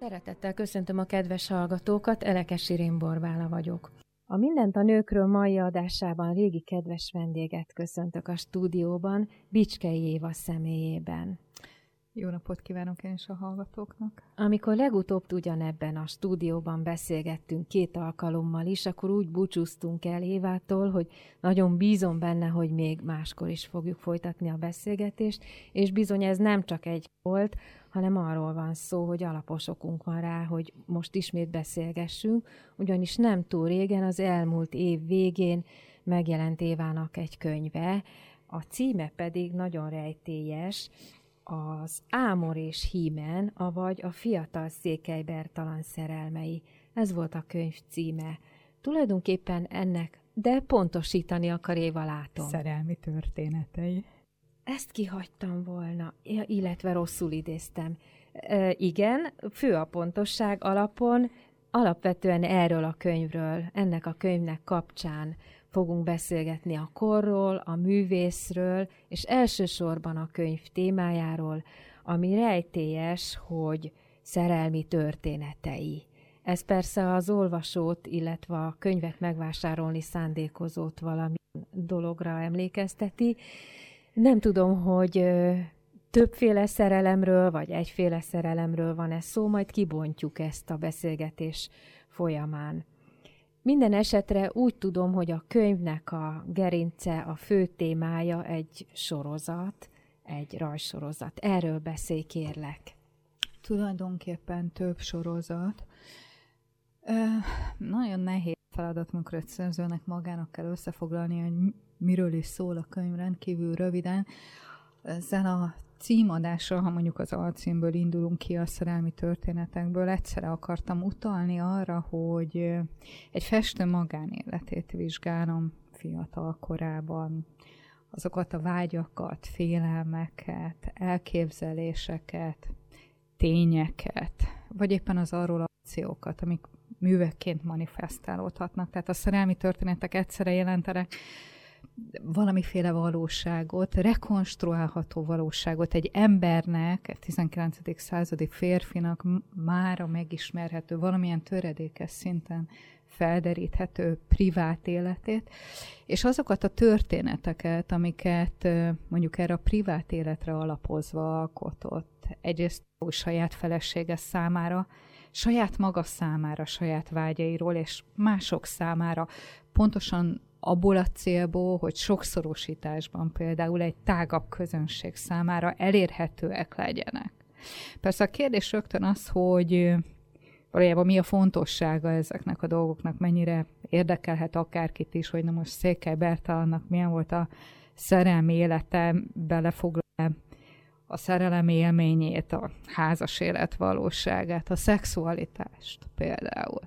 Szeretettel köszöntöm a kedves hallgatókat, Elekes Irén Borbála vagyok. A Mindent a nőkről mai adásában régi kedves vendéget köszöntök a stúdióban, Bicskei Éva személyében. Jó napot kívánok én is a hallgatóknak. Amikor legutóbb ugyanebben a stúdióban beszélgettünk két alkalommal is, akkor úgy búcsúztunk el Évától, hogy nagyon bízom benne, hogy még máskor is fogjuk folytatni a beszélgetést, és bizony ez nem csak egy volt, hanem arról van szó, hogy alapos okunk van rá, hogy most ismét beszélgessünk, ugyanis nem túl régen, az elmúlt év végén megjelent Évának egy könyve, a címe pedig nagyon rejtélyes, az Ámor és Hímen, avagy a fiatal Székely Bertalan szerelmei. Ez volt a könyv címe. Tulajdonképpen ennek, de pontosítani akar Éva látom. Szerelmi történetei. Ezt kihagytam volna, illetve rosszul idéztem. E, igen, fő a pontosság alapon, alapvetően erről a könyvről, ennek a könyvnek kapcsán fogunk beszélgetni a korról, a művészről, és elsősorban a könyv témájáról, ami rejtélyes, hogy szerelmi történetei. Ez persze az olvasót, illetve a könyvet megvásárolni szándékozót valami dologra emlékezteti. Nem tudom, hogy többféle szerelemről, vagy egyféle szerelemről van ez szó, majd kibontjuk ezt a beszélgetés folyamán. Minden esetre úgy tudom, hogy a könyvnek a gerince, a fő témája egy sorozat, egy rajsorozat. Erről beszélj, kérlek. Tulajdonképpen több sorozat. Ö, nagyon nehéz feladat, amikor egy szerzőnek magának kell összefoglalni, hogy miről is szól a könyv rendkívül röviden. Ezzel a címadásra, ha mondjuk az alcímből indulunk ki a szerelmi történetekből, egyszerre akartam utalni arra, hogy egy festő magánéletét vizsgálom fiatal korában, azokat a vágyakat, félelmeket, elképzeléseket, tényeket, vagy éppen az arról akciókat, amik művekként manifestálódhatnak. Tehát a szerelmi történetek egyszerre jelentenek valamiféle valóságot, rekonstruálható valóságot egy embernek, egy 19. századi férfinak mára megismerhető, valamilyen töredékes szinten felderíthető privát életét, és azokat a történeteket, amiket mondjuk erre a privát életre alapozva alkotott, egyrészt saját felesége számára, saját maga számára, saját vágyairól, és mások számára pontosan abból a célból, hogy sokszorosításban például egy tágabb közönség számára elérhetőek legyenek. Persze a kérdés rögtön az, hogy valójában mi a fontossága ezeknek a dolgoknak, mennyire érdekelhet akárkit is, hogy na most Székely Bertalannak milyen volt a szerelmi élete, belefoglal a szerelem élményét, a házas élet valóságát, a szexualitást például.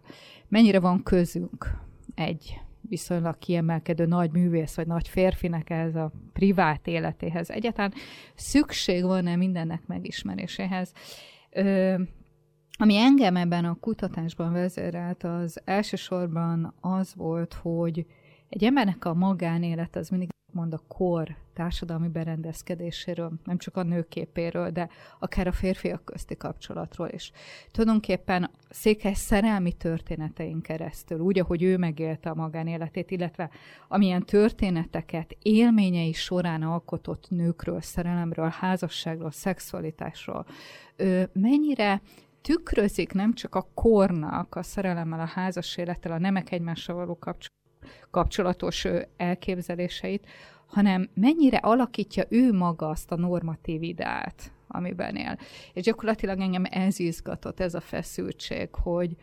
Mennyire van közünk egy viszonylag kiemelkedő nagy művész vagy nagy férfinek ez a privát életéhez. Egyáltalán szükség van-e mindennek megismeréséhez? Ö, ami engem ebben a kutatásban vezérelt, az elsősorban az volt, hogy egy embernek a magánélet az mindig mond a kor társadalmi berendezkedéséről, nem csak a nőképéről, de akár a férfiak közti kapcsolatról is. Tulajdonképpen székely szerelmi történetein keresztül, úgy, ahogy ő megélte a magánéletét, illetve amilyen történeteket élményei során alkotott nőkről, szerelemről, házasságról, szexualitásról, mennyire tükrözik nem csak a kornak, a szerelemmel, a házas élettel, a nemek egymással való kapcsolatos elképzeléseit, hanem mennyire alakítja ő maga azt a normatív ideát, amiben él. És gyakorlatilag engem ez izgatott, ez a feszültség, hogy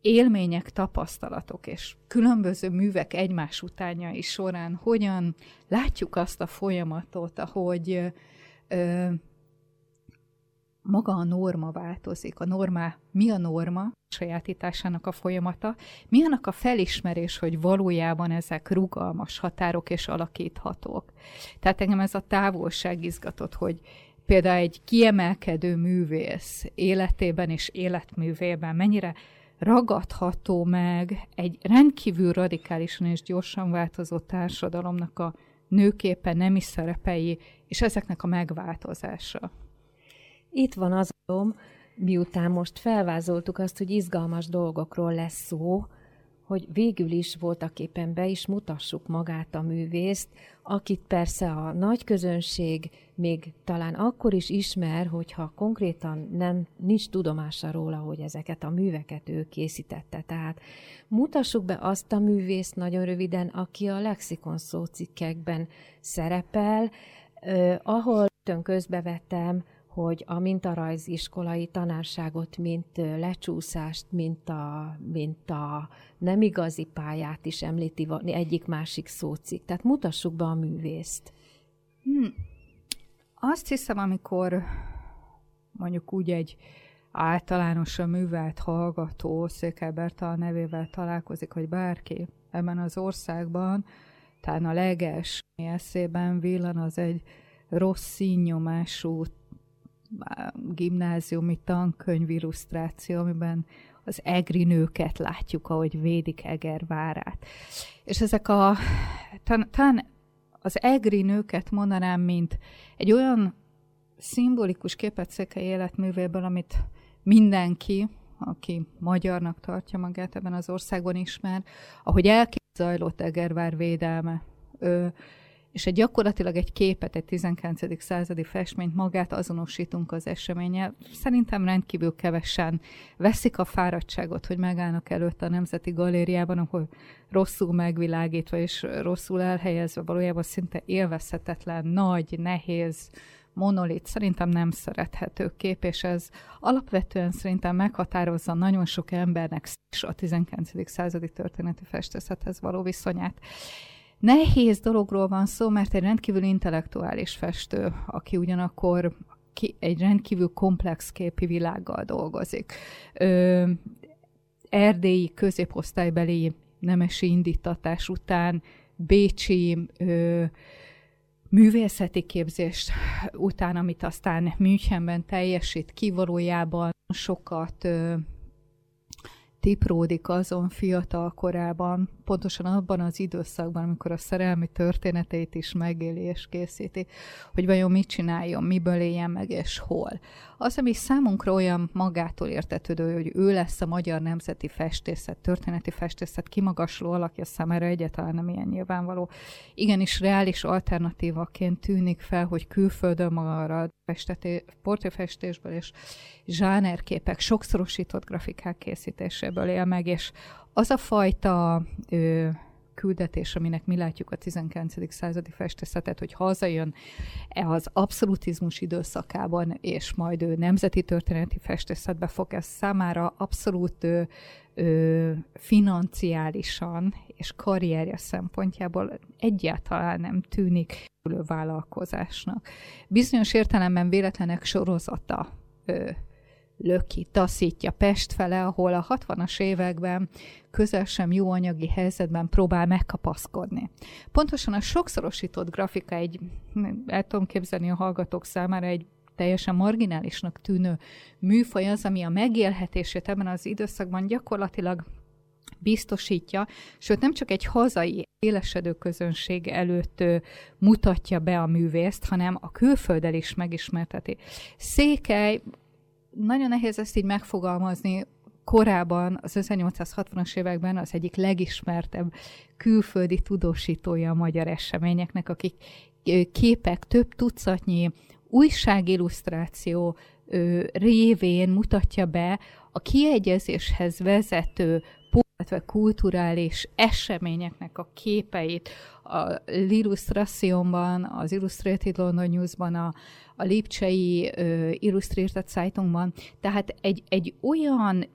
élmények, tapasztalatok és különböző művek egymás utánjai során hogyan látjuk azt a folyamatot, ahogy ö, maga a norma változik. A norma, mi a norma sajátításának a folyamata, mi annak a felismerés, hogy valójában ezek rugalmas határok és alakíthatók. Tehát engem ez a távolság izgatott, hogy például egy kiemelkedő művész életében és életművében mennyire ragadható meg egy rendkívül radikálisan és gyorsan változó társadalomnak a nőképpen nemi szerepei, és ezeknek a megváltozása. Itt van az miután most felvázoltuk azt, hogy izgalmas dolgokról lesz szó, hogy végül is voltak éppen be is mutassuk magát a művészt, akit persze a nagy közönség még talán akkor is ismer, hogyha konkrétan nem nincs tudomása róla, hogy ezeket a műveket ő készítette. Tehát mutassuk be azt a művészt nagyon röviden, aki a lexikon szócikkekben szerepel, ahol közbevettem, hogy a mintarajziskolai tanárságot, mint lecsúszást, mint a, mint a nem igazi pályát is említi egyik-másik szócik. Tehát mutassuk be a művészt. Hmm. Azt hiszem, amikor mondjuk úgy egy általánosan művelt hallgató Székely Berta nevével találkozik, hogy bárki ebben az országban, talán a leges eszében villan az egy rossz színnyomású gimnáziumi tankönyv illusztráció, amiben az egri nőket látjuk, ahogy védik Eger várát. És ezek a, talán az egri nőket mondanám, mint egy olyan szimbolikus képet Szekely életművéből, amit mindenki, aki magyarnak tartja magát ebben az országban ismer, ahogy elképzajlott Egervár védelme. Ő, és egy gyakorlatilag egy képet, egy 19. századi festményt magát azonosítunk az eseménye. Szerintem rendkívül kevesen veszik a fáradtságot, hogy megállnak előtt a Nemzeti Galériában, ahol rosszul megvilágítva és rosszul elhelyezve valójában szinte élvezhetetlen, nagy, nehéz, monolit szerintem nem szerethető kép, és ez alapvetően szerintem meghatározza nagyon sok embernek a 19. századi történeti festészethez való viszonyát nehéz dologról van szó, mert egy rendkívül intellektuális festő, aki ugyanakkor ki, egy rendkívül komplex képi világgal dolgozik. Ö, erdélyi középosztálybeli nemesi indítatás után bécsi ö, művészeti képzést után, amit aztán Münchenben teljesít, kivalójában sokat ö, tipródik azon fiatal korában, pontosan abban az időszakban, amikor a szerelmi történeteit is megéli és készíti, hogy vajon mit csináljon, miből éljen meg és hol. Az, ami számunkra olyan magától értetődő, hogy ő lesz a magyar nemzeti festészet, történeti festészet kimagasló alakja számára egyáltalán nem ilyen nyilvánvaló. Igenis reális alternatívaként tűnik fel, hogy külföldön marad portréfestésből és zsánerképek, sokszorosított grafikák készítéséből él meg, és az a fajta ö, küldetés, aminek mi látjuk a 19. századi festészetet, hogy hazajön e az abszolutizmus időszakában, és majd ő nemzeti történeti festészetbe fog, ez számára abszolút ö, ö, financiálisan és karrierje szempontjából egyáltalán nem tűnik vállalkozásnak. Bizonyos értelemben véletlenek sorozata löki, taszítja Pest fele, ahol a 60-as években közel sem jó anyagi helyzetben próbál megkapaszkodni. Pontosan a sokszorosított grafika egy, el tudom képzelni a hallgatók számára egy teljesen marginálisnak tűnő műfaj az, ami a megélhetését ebben az időszakban gyakorlatilag biztosítja, sőt nem csak egy hazai élesedő közönség előtt mutatja be a művészt, hanem a külfölddel is megismerteti. Székely nagyon nehéz ezt így megfogalmazni, korábban, az 1860-as években az egyik legismertebb külföldi tudósítója a magyar eseményeknek, akik képek, több tucatnyi újságillusztráció révén mutatja be a kiegyezéshez vezető illetve kulturális eseményeknek a képeit a L'Illustrationban, az Illustrated London Newsban, a, a Lipcsei uh, Illustrated Zeitungban. Tehát egy, egy olyan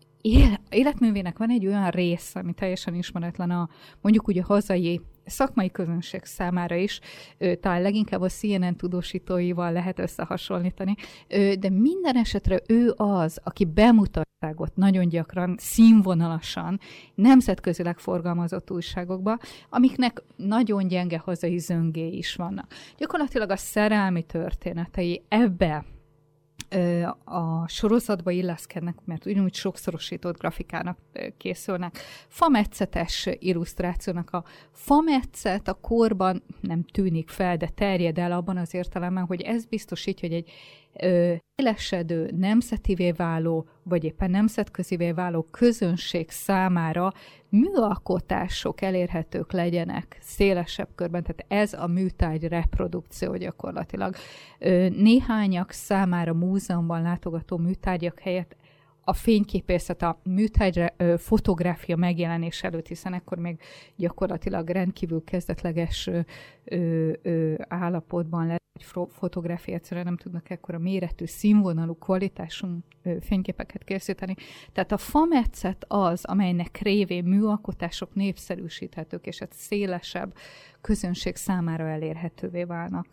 életművének van egy olyan rész, ami teljesen ismeretlen a mondjuk úgy a hazai szakmai közönség számára is, talán leginkább a CNN tudósítóival lehet összehasonlítani, de minden esetre ő az, aki bemutatságot nagyon gyakran, színvonalasan, nemzetközileg forgalmazott újságokba, amiknek nagyon gyenge hazai zöngé is vannak. Gyakorlatilag a szerelmi történetei ebbe a sorozatba illeszkednek, mert ugyanúgy sokszorosított grafikának készülnek. Fametszetes illusztrációnak a fametszet a korban nem tűnik fel, de terjed el abban az értelemben, hogy ez biztosítja, hogy egy élesedő, nemzetivé váló, vagy éppen nemzetközivé váló közönség számára műalkotások elérhetők legyenek szélesebb körben, tehát ez a műtárgy reprodukció gyakorlatilag. Néhányak számára múzeumban látogató műtárgyak helyett a fényképészet, a műtárgy fotográfia megjelenés előtt, hiszen ekkor még gyakorlatilag rendkívül kezdetleges ö, ö, állapotban lett egy fotográfia, egyszerűen nem tudnak ekkora méretű, színvonalú, kvalitású fényképeket készíteni. Tehát a fametszet az, amelynek révén műalkotások népszerűsíthetők, és egy szélesebb közönség számára elérhetővé válnak.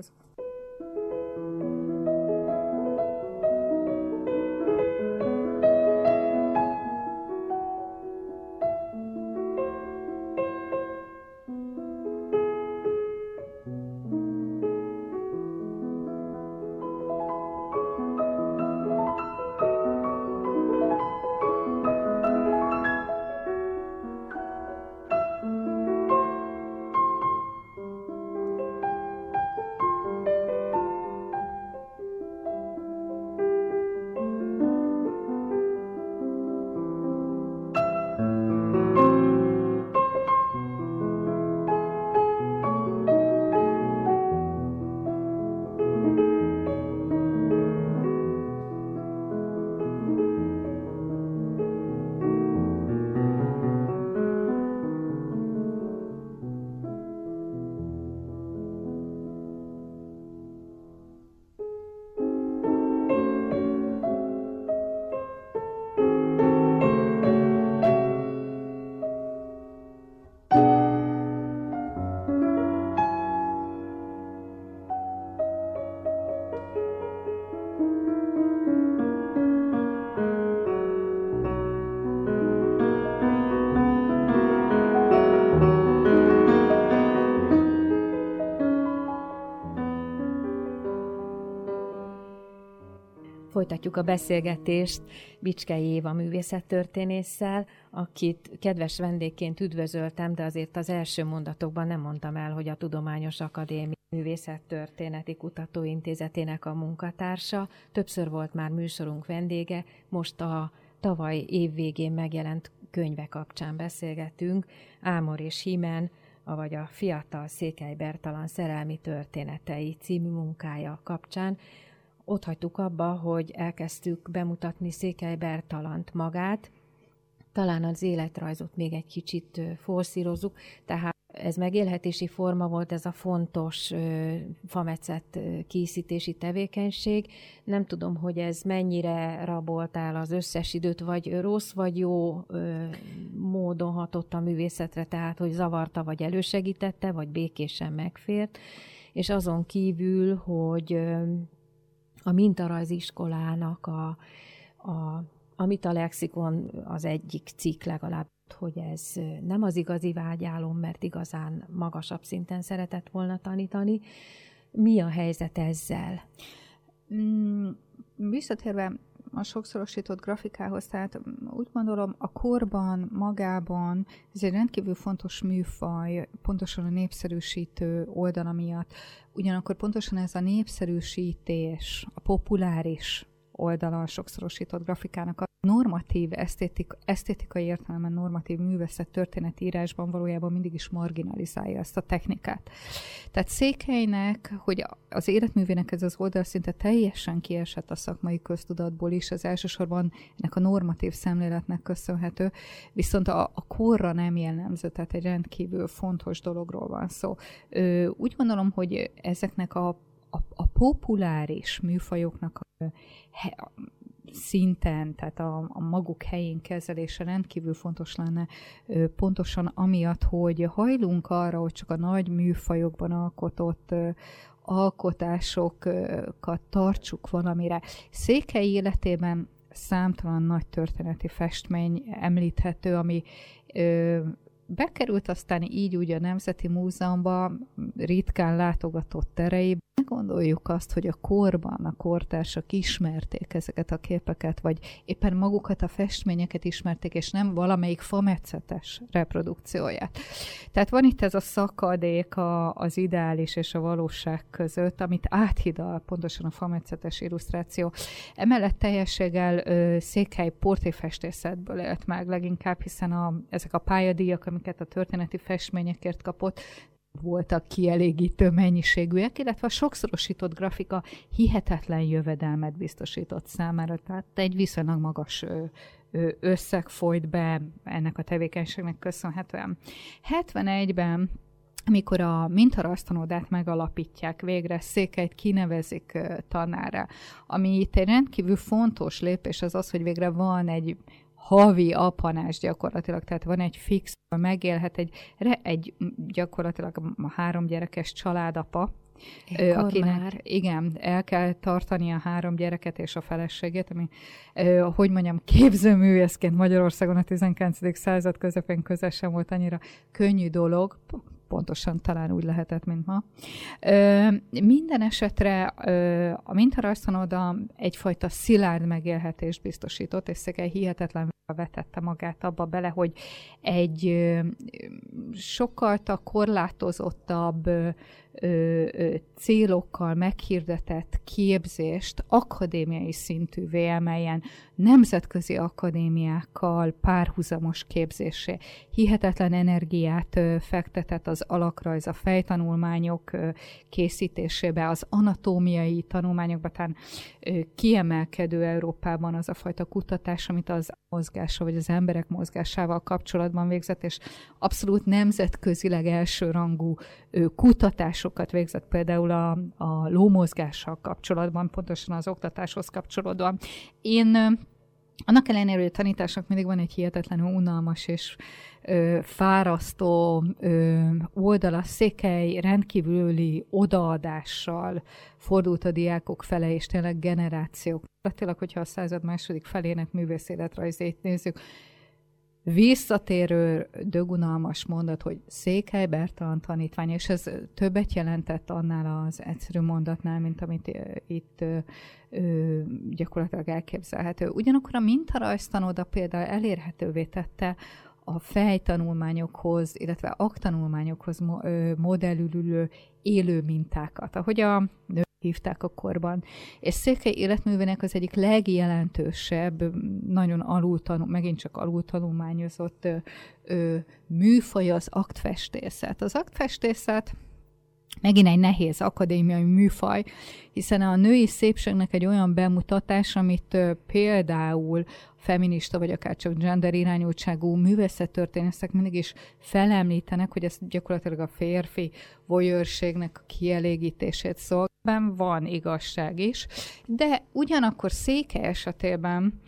Folytatjuk a beszélgetést Bicskei Éva művészettörténésszel, akit kedves vendégként üdvözöltem, de azért az első mondatokban nem mondtam el, hogy a Tudományos Akadémia Művészettörténeti Kutatóintézetének a munkatársa. Többször volt már műsorunk vendége, most a tavaly évvégén megjelent könyve kapcsán beszélgetünk, Ámor és Himen, vagy a Fiatal Székely Bertalan szerelmi történetei című munkája kapcsán ott hagytuk abba, hogy elkezdtük bemutatni Székely Bertalant magát, talán az életrajzot még egy kicsit forszírozzuk, tehát ez megélhetési forma volt, ez a fontos ö, készítési tevékenység. Nem tudom, hogy ez mennyire raboltál az összes időt, vagy rossz vagy jó ö, módon hatott a művészetre, tehát hogy zavarta, vagy elősegítette, vagy békésen megfért. És azon kívül, hogy ö, a mintarajziskolának a, a amit a lexikon az egyik cikk legalább, hogy ez nem az igazi vágyálom, mert igazán magasabb szinten szeretett volna tanítani. Mi a helyzet ezzel? Mm, visszatérve a sokszorosított grafikához, tehát úgy gondolom a korban, magában ez egy rendkívül fontos műfaj, pontosan a népszerűsítő oldala miatt. Ugyanakkor pontosan ez a népszerűsítés, a populáris oldala a sokszorosított grafikának normatív, esztétik, esztétikai értelemben normatív művészet történeti írásban valójában mindig is marginalizálja ezt a technikát. Tehát Székelynek, hogy az életművének ez az oldal szinte teljesen kiesett a szakmai köztudatból is, az elsősorban ennek a normatív szemléletnek köszönhető, viszont a, a korra nem jellemző, tehát egy rendkívül fontos dologról van szó. Ö, úgy gondolom, hogy ezeknek a a, a populáris műfajoknak a szinten, tehát a, a maguk helyén kezelése rendkívül fontos lenne, pontosan amiatt, hogy hajlunk arra, hogy csak a nagy műfajokban alkotott alkotásokat tartsuk valamire. Székely életében számtalan nagy történeti festmény említhető, ami bekerült aztán így úgy a Nemzeti Múzeumban ritkán látogatott terei. Gondoljuk azt, hogy a korban a kortársak ismerték ezeket a képeket, vagy éppen magukat a festményeket ismerték, és nem valamelyik fametszetes reprodukcióját. Tehát van itt ez a szakadék a, az ideális és a valóság között, amit áthidal pontosan a fametszetes illusztráció. Emellett teljességgel ö, székhely portéfestészetből élt meg leginkább, hiszen a, ezek a pályadíjak, amiket a történeti festményekért kapott, voltak kielégítő mennyiségűek, illetve a sokszorosított grafika hihetetlen jövedelmet biztosított számára, tehát egy viszonylag magas összeg folyt be ennek a tevékenységnek köszönhetően. 71-ben amikor a mintarasztanodát megalapítják végre, székelyt kinevezik tanára, ami itt egy rendkívül fontos lépés az az, hogy végre van egy havi apanás gyakorlatilag, tehát van egy fix, megélhet egy, egy gyakorlatilag a három gyerekes családapa, Ekkor akinek már. igen, el kell tartani a három gyereket és a feleségét, ami, hogy mondjam, képzőművészként Magyarországon a 19. század közepén közel sem volt annyira könnyű dolog, pontosan talán úgy lehetett, mint ma. Ö, minden esetre ö, a mintarajztanoda egyfajta szilárd megélhetést biztosított, és Szegely hihetetlen vetette magát abba bele, hogy egy sokkal korlátozottabb célokkal meghirdetett képzést akadémiai szintűvé emeljen, nemzetközi akadémiákkal párhuzamos képzésé. Hihetetlen energiát fektetett az alakrajz, a fejtanulmányok készítésébe, az anatómiai tanulmányokba, talán ö, kiemelkedő Európában az a fajta kutatás, amit az mozgása, vagy az emberek mozgásával kapcsolatban végzett, és abszolút nemzetközileg elsőrangú kutatásokat végzett például a, a lómozgással kapcsolatban, pontosan az oktatáshoz kapcsolódóan. Én annak ellenére, hogy a tanításnak mindig van egy hihetetlenül unalmas és ö, fárasztó ö, oldala, székely rendkívüli odaadással fordult a diákok fele, és tényleg generációk. Tényleg, hogyha a század második felének művészéletrajzét nézzük, visszatérő, dögunalmas mondat, hogy Székely Bertalan tanítvány, és ez többet jelentett annál az egyszerű mondatnál, mint amit itt ö, gyakorlatilag elképzelhető. Ugyanakkor a mintarajztanoda például elérhetővé tette a fejtanulmányokhoz, illetve aktanulmányokhoz modellülő élő mintákat. Ahogy a hívták a korban. És Székely életművének az egyik legjelentősebb, nagyon alultanul, megint csak alultanulmányozott ö, ö, műfaj az aktfestészet. Az aktfestészet megint egy nehéz akadémiai műfaj, hiszen a női szépségnek egy olyan bemutatás, amit például feminista, vagy akár csak gender irányultságú művészettörténészek mindig is felemlítenek, hogy ez gyakorlatilag a férfi voyőrségnek a kielégítését szolgálban van igazság is, de ugyanakkor széke esetében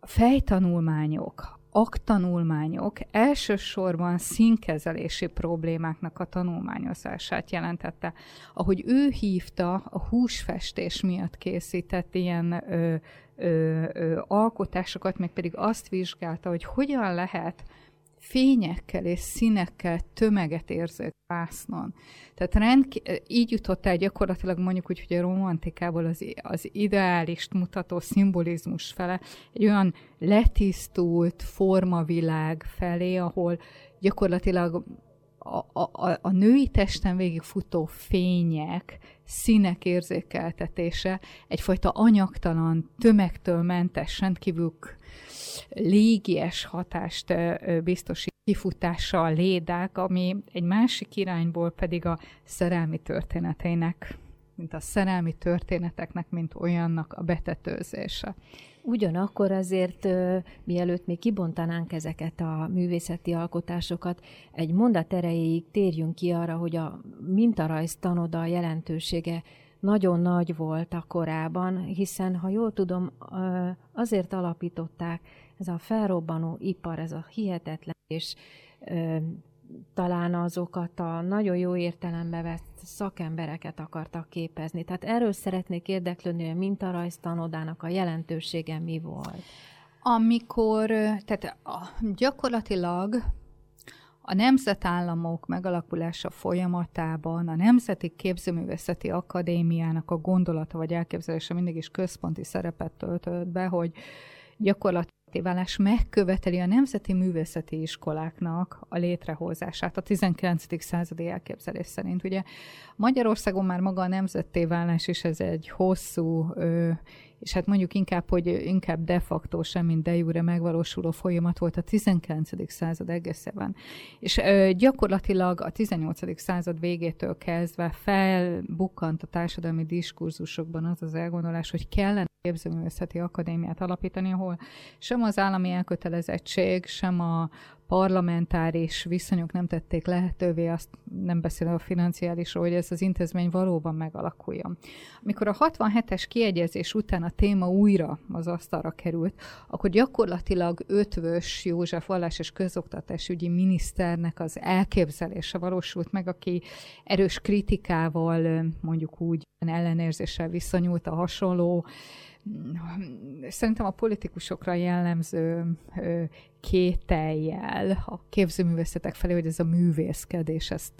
fejtanulmányok, aktanulmányok elsősorban színkezelési problémáknak a tanulmányozását jelentette. Ahogy ő hívta, a húsfestés miatt készített ilyen ö, ö, ö, alkotásokat, meg pedig azt vizsgálta, hogy hogyan lehet fényekkel és színekkel tömeget érző vásznon. Tehát rendk- így jutott el gyakorlatilag mondjuk úgy, hogy a romantikából az, az ideálist mutató szimbolizmus fele, egy olyan letisztult formavilág felé, ahol gyakorlatilag a, a, a női testen végig futó fények, színek érzékeltetése egyfajta anyagtalan, tömegtől mentes, rendkívül légies hatást biztosít kifutása a lédák, ami egy másik irányból pedig a szerelmi történeteinek, mint a szerelmi történeteknek, mint olyannak a betetőzése. Ugyanakkor azért, mielőtt még kibontanánk ezeket a művészeti alkotásokat, egy mondat erejéig térjünk ki arra, hogy a mintarajz tanoda jelentősége nagyon nagy volt a korában, hiszen, ha jól tudom, azért alapították ez a felrobbanó ipar, ez a hihetetlen, és talán azokat a nagyon jó értelembe vett szakembereket akartak képezni. Tehát erről szeretnék érdeklődni, hogy a mintarajztanodának a jelentősége mi volt. Amikor, tehát gyakorlatilag a nemzetállamok megalakulása folyamatában a Nemzeti Képzőművészeti Akadémiának a gondolata vagy elképzelése mindig is központi szerepet töltött be, hogy gyakorlatilag válás megköveteli a nemzeti művészeti iskoláknak a létrehozását a 19. századi elképzelés szerint. Ugye Magyarországon már maga a nemzetté válás is ez egy hosszú ö, és hát mondjuk inkább, hogy inkább de facto sem, mint de jure megvalósuló folyamat volt a 19. század egészében. És ö, gyakorlatilag a 18. század végétől kezdve felbukkant a társadalmi diskurzusokban az az elgondolás, hogy kellene képzőművészeti akadémiát alapítani, ahol sem az állami elkötelezettség, sem a parlamentáris viszonyok nem tették lehetővé, azt nem beszélve a financiálisról, hogy ez az intézmény valóban megalakuljon. Amikor a 67-es kiegyezés után a téma újra az asztalra került, akkor gyakorlatilag ötvös József vallás és közoktatásügyi miniszternek az elképzelése valósult meg, aki erős kritikával, mondjuk úgy ellenérzéssel viszonyult a hasonló szerintem a politikusokra jellemző kételjel a képzőművészetek felé, hogy ez a művészkedés, ezt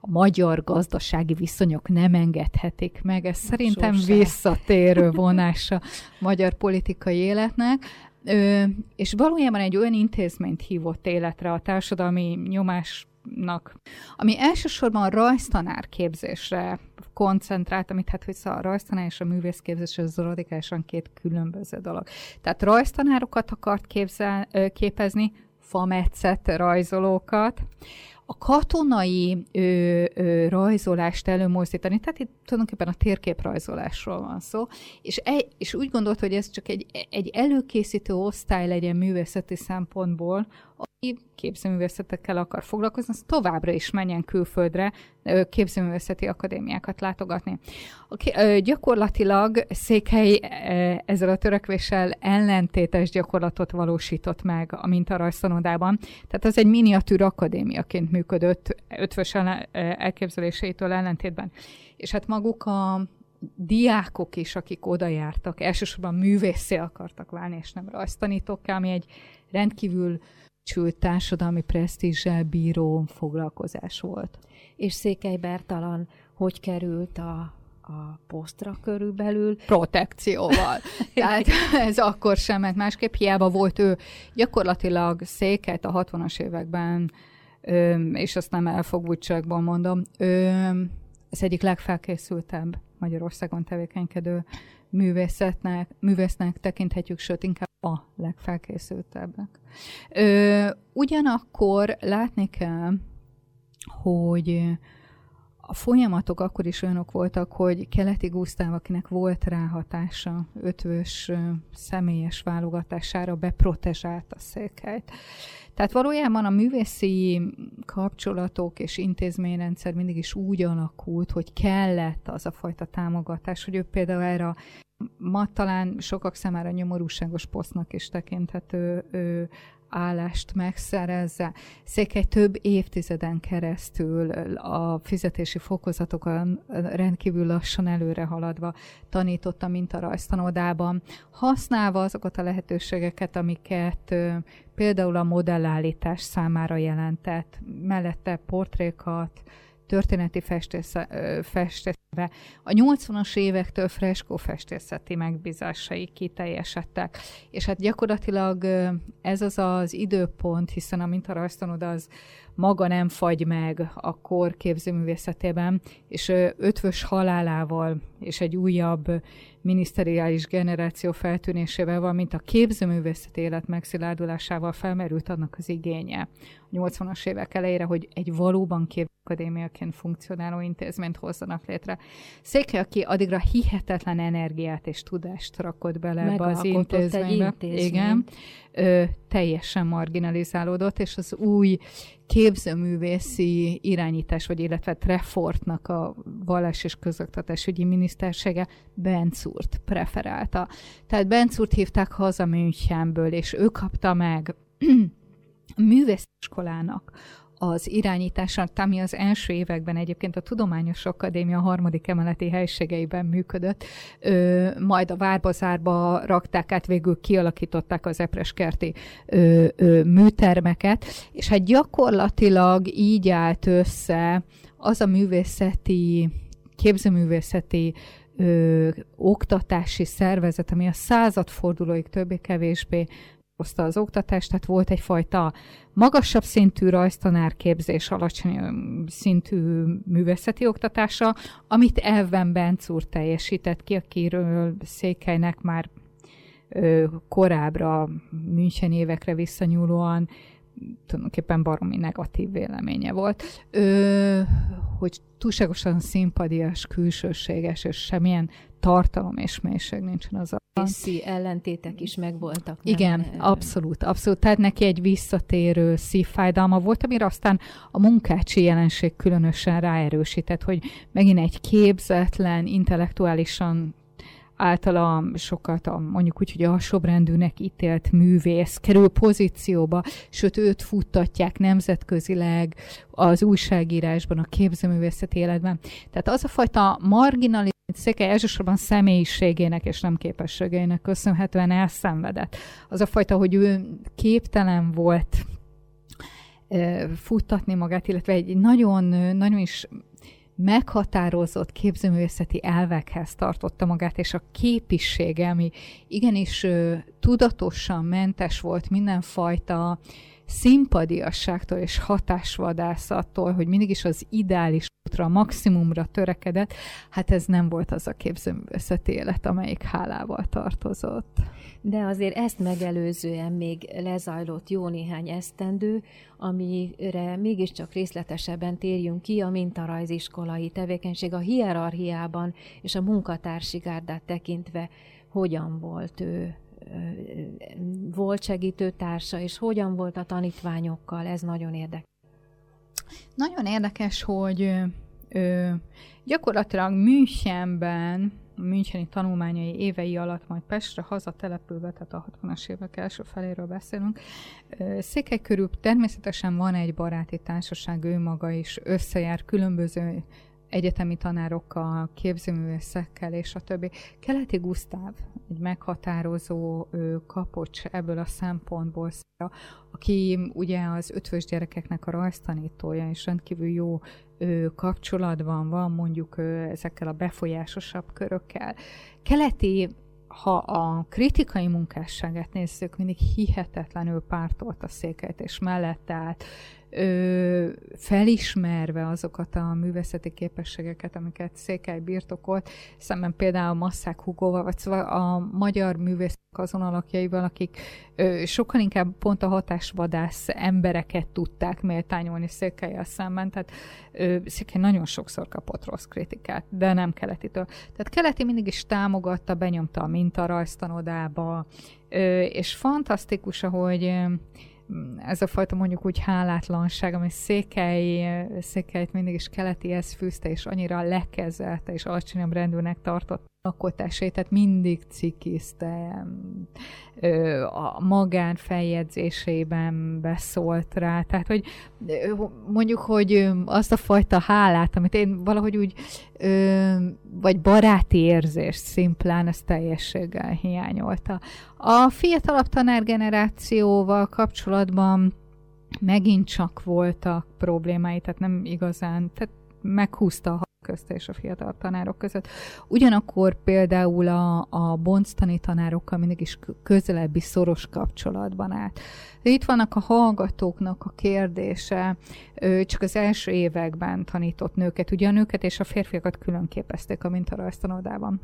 a magyar gazdasági viszonyok nem engedhetik meg. Ez szerintem Sosem. visszatérő vonása a magyar politikai életnek. Ö, és valójában egy olyan intézményt hívott életre a társadalmi nyomás ami elsősorban a rajztanár koncentrált, amit hát vissza a rajztanár és a művészképzés, ez radikálisan két különböző dolog. Tehát rajztanárokat akart képzel, képezni, fametszett rajzolókat, a katonai ö, ö, rajzolást előmozdítani, tehát itt tulajdonképpen a térképrajzolásról van szó, és, e, és úgy gondolt, hogy ez csak egy, egy előkészítő osztály legyen művészeti szempontból, képzőművészetekkel akar foglalkozni, az továbbra is menjen külföldre képzőművészeti akadémiákat látogatni. Gyakorlatilag Székhely ezzel a törekvéssel ellentétes gyakorlatot valósított meg a mintarajztanodában. Tehát az egy miniatűr akadémiaként működött ötvös elképzeléseitől ellentétben. És hát maguk a diákok is, akik oda jártak, elsősorban művészé akartak válni, és nem rajztanítókká, ami egy rendkívül csült társadalmi presztízsel bíró foglalkozás volt. És Székely Bertalan hogy került a a posztra körülbelül. Protekcióval. Tehát ez akkor sem ment másképp. Hiába volt ő gyakorlatilag széket a 60-as években, és azt nem elfogultságból mondom, ez egyik legfelkészültebb Magyarországon tevékenykedő művészetnek, művésznek tekinthetjük, sőt inkább a legfelkészültebbek. Ö, ugyanakkor látni kell, hogy a folyamatok akkor is olyanok voltak, hogy Keleti Gusztáv, akinek volt ráhatása ötvös személyes válogatására, beprotezsált a székelyt. Tehát valójában a művészi kapcsolatok és intézményrendszer mindig is úgy alakult, hogy kellett az a fajta támogatás, hogy ő például erre ma talán sokak számára nyomorúságos posztnak is tekinthető állást megszerezze. Székely több évtizeden keresztül a fizetési fokozatokon rendkívül lassan előre haladva tanította mint a rajztanodában, használva azokat a lehetőségeket, amiket például a modellállítás számára jelentett, mellette portrékat, történeti festészetbe. A 80-as évektől freskó festészeti megbízásai kiteljesedtek, és hát gyakorlatilag ez az az időpont, hiszen a mintarajztanod az maga nem fagy meg a kor képzőművészetében, és ötvös halálával és egy újabb miniszteriális generáció feltűnésével, valamint a képzőművészet élet megszilárdulásával felmerült annak az igénye a 80-as évek elejére, hogy egy valóban képzőakadémiaként funkcionáló intézményt hozzanak létre. Székely, aki addigra hihetetlen energiát és tudást rakott bele ebbe az intézménybe. Igen, ö, teljesen marginalizálódott, és az új képzőművészi irányítás, vagy illetve Trefortnak a vallás és közoktatásügyi minisztersége Bencúrt preferálta. Tehát Bencúrt hívták haza Münchenből, és ő kapta meg művésziskolának az irányítása, ami az első években egyébként a Tudományos Akadémia harmadik emeleti helységeiben működött, ö, majd a Várbazárba rakták át, végül kialakították az epreskerti ö, ö, műtermeket, és hát gyakorlatilag így állt össze az a művészeti, képzőművészeti ö, oktatási szervezet, ami a századfordulóig többé-kevésbé hozta az oktatást, tehát volt egyfajta magasabb szintű rajztanárképzés, alacsony szintű művészeti oktatása, amit elven Benc úr teljesített ki, akiről Székelynek már ö, korábbra, München évekre visszanyúlóan tulajdonképpen baromi negatív véleménye volt, ö, hogy túlságosan szimpadias, külsőséges, és semmilyen tartalom és mélység nincsen az a... Szí ellentétek is megvoltak. Igen, nem? abszolút, abszolút. Tehát neki egy visszatérő szívfájdalma volt, amire aztán a munkácsi jelenség különösen ráerősített, hogy megint egy képzetlen, intellektuálisan általa sokat a, mondjuk úgy, hogy alsóbrendűnek ítélt művész kerül pozícióba, sőt őt futtatják nemzetközileg az újságírásban, a képzőművészeti életben. Tehát az a fajta marginalizáció, Székely elsősorban személyiségének és nem képességeinek köszönhetően elszenvedett. Az a fajta, hogy ő képtelen volt futtatni magát, illetve egy nagyon, nagyon is meghatározott képzőművészeti elvekhez tartotta magát, és a képisége, ami igenis ö, tudatosan mentes volt mindenfajta szimpadiasságtól és hatásvadászattól, hogy mindig is az ideális útra, maximumra törekedett, hát ez nem volt az a képzőművészeti élet, amelyik hálával tartozott. De azért ezt megelőzően még lezajlott jó néhány esztendő, amire mégiscsak részletesebben térjünk ki, a mintarajziskolai tevékenység a hierarchiában és a munkatársigárdát tekintve hogyan volt ő volt segítőtársa, és hogyan volt a tanítványokkal, ez nagyon érdekes. Nagyon érdekes, hogy ö, gyakorlatilag Münchenben, a Müncheni tanulmányai évei alatt, majd Pestre hazatelepülve, tehát a 60-as évek első feléről beszélünk, Székely körül természetesen van egy baráti társaság, ő maga is összejár különböző egyetemi tanárokkal, képzőművészekkel és a többi. Keleti Gusztáv egy meghatározó kapocs ebből a szempontból, aki ugye az ötvös gyerekeknek a rajztanítója, és rendkívül jó kapcsolatban van mondjuk ezekkel a befolyásosabb körökkel. Keleti ha a kritikai munkásságát nézzük, mindig hihetetlenül pártolt a széket, és mellette állt ö, felismerve azokat a művészeti képességeket, amiket Székely birtokolt, szemben például Masszák Hugóval, vagy szóval a magyar művészek azon alakjaival, akik ö, sokkal inkább pont a hatásvadász embereket tudták méltányolni Székelyel szemben, tehát ö, Székely nagyon sokszor kapott rossz kritikát, de nem keletitől. Tehát keleti mindig is támogatta, benyomta a mintarajztanodába, ö, és fantasztikus, ahogy ez a fajta mondjuk úgy hálátlanság, ami székely, székelyt mindig is keletihez fűzte, és annyira lekezelte, és alacsonyabb rendűnek tartott alkotásait, mindig cikizte, a magán feljegyzésében beszólt rá, tehát hogy mondjuk, hogy azt a fajta hálát, amit én valahogy úgy, vagy baráti érzés szimplán, ez teljességgel hiányolta. A fiatalabb tanárgenerációval kapcsolatban megint csak voltak problémái, tehát nem igazán, tehát meghúzta a közte és a fiatal tanárok között. Ugyanakkor például a, a bonctani tanárokkal mindig is közelebbi, szoros kapcsolatban állt. Itt vannak a hallgatóknak a kérdése, csak az első években tanított nőket, ugye a nőket és a férfiakat külön képezték a mintarajztanodában.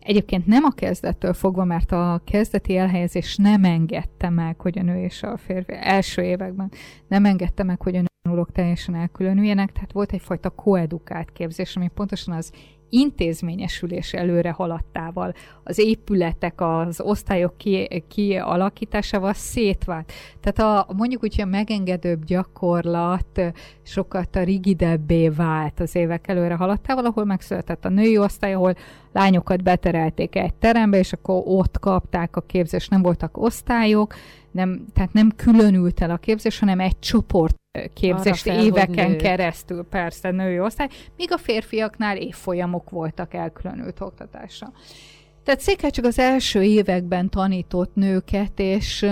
Egyébként nem a kezdettől fogva, mert a kezdeti elhelyezés nem engedte meg, hogy a nő és a férfi első években nem engedte meg, hogy a nő tanulók teljesen elkülönüljenek, tehát volt egyfajta koedukált képzés, ami pontosan az intézményesülés előre haladtával, az épületek, az osztályok ki, kialakításával szétvált. Tehát a, mondjuk úgy, hogy a megengedőbb gyakorlat sokkal a rigidebbé vált az évek előre haladtával, ahol megszületett a női osztály, ahol lányokat beterelték egy terembe, és akkor ott kapták a képzést, nem voltak osztályok, nem, tehát nem különült el a képzés, hanem egy csoport képzést fel, éveken keresztül, persze, női osztály, míg a férfiaknál évfolyamok voltak elkülönült oktatásra. Tehát Székely csak az első években tanított nőket, és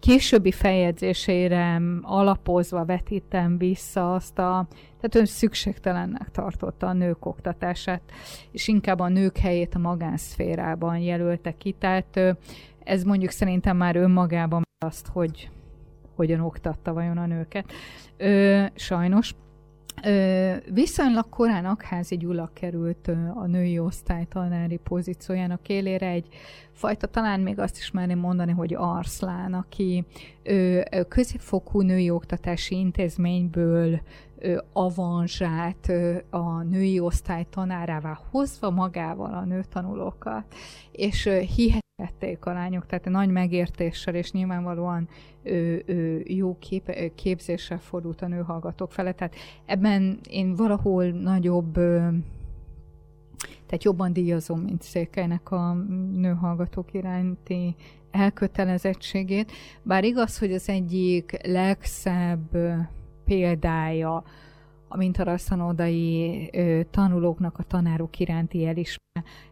későbbi feljegyzésére alapozva vetítem vissza azt a, tehát ön szükségtelennek tartotta a nők oktatását, és inkább a nők helyét a magánszférában jelölte ki, tehát ez mondjuk szerintem már önmagában azt, hogy hogyan oktatta vajon a nőket. Ö, sajnos. Ö, viszonylag korán Akházi Gyula került a női osztály tanári pozíciójának élére egy fajta, talán még azt is merném mondani, hogy Arszlán, aki ö, középfokú női oktatási intézményből avanzsát a női osztály tanárává hozva magával a nőtanulókat, és ö, hihet vették a lányok, tehát nagy megértéssel és nyilvánvalóan ö, ö, jó kép, képzéssel fordult a nőhallgatók fele, tehát ebben én valahol nagyobb tehát jobban díjazom, mint Székelynek a nőhallgatók iránti elkötelezettségét. Bár igaz, hogy az egyik legszebb példája a mintarasztanodai tanulóknak a tanárok iránti elismerés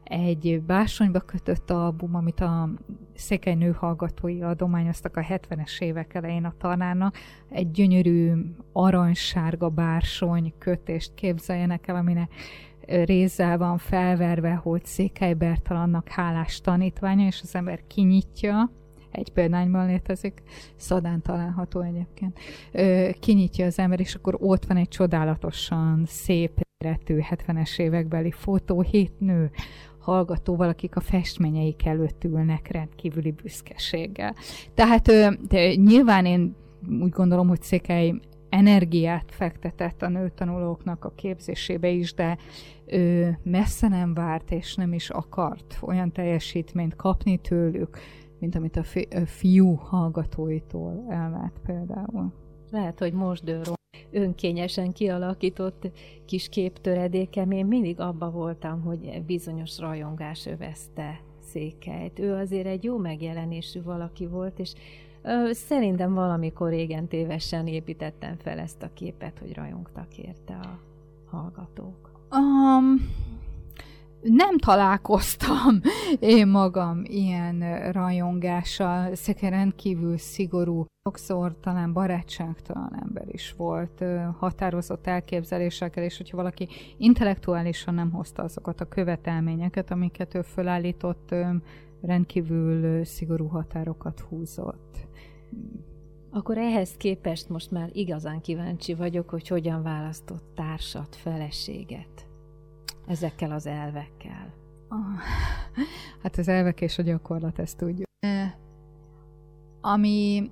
egy bársonyba kötött album, amit a székely nő hallgatói adományoztak a 70-es évek elején a tanárnak. Egy gyönyörű aranysárga bársony kötést képzeljenek el, aminek rézzel van felverve, hogy Székely Bertalannak hálás tanítványa, és az ember kinyitja, egy példányban létezik, szadán található egyébként. Kinyitja az ember, és akkor ott van egy csodálatosan szép méretű 70-es évekbeli fotó, hét nő hallgatóval, akik a festményeik előtt ülnek rendkívüli büszkeséggel. Tehát de nyilván én úgy gondolom, hogy Székely energiát fektetett a nőtanulóknak a képzésébe is, de ő messze nem várt és nem is akart olyan teljesítményt kapni tőlük, mint amit a, fi- a fiú hallgatóitól elvárt például. Lehet, hogy most dől önkényesen kialakított kis képtöredékem. Én mindig abba voltam, hogy bizonyos rajongás övezte székelyt. Ő azért egy jó megjelenésű valaki volt, és ö, szerintem valamikor régen tévesen építettem fel ezt a képet, hogy rajongtak érte a hallgatók. Um, nem találkoztam én magam ilyen rajongással, Szeke rendkívül szigorú, sokszor talán barátságtalan ember is volt, határozott elképzelésekkel, és hogyha valaki intellektuálisan nem hozta azokat a követelményeket, amiket ő fölállított, rendkívül szigorú határokat húzott. Akkor ehhez képest most már igazán kíváncsi vagyok, hogy hogyan választott társat, feleséget ezekkel az elvekkel? Ah, hát az elvek és a gyakorlat, ezt tudjuk. Ami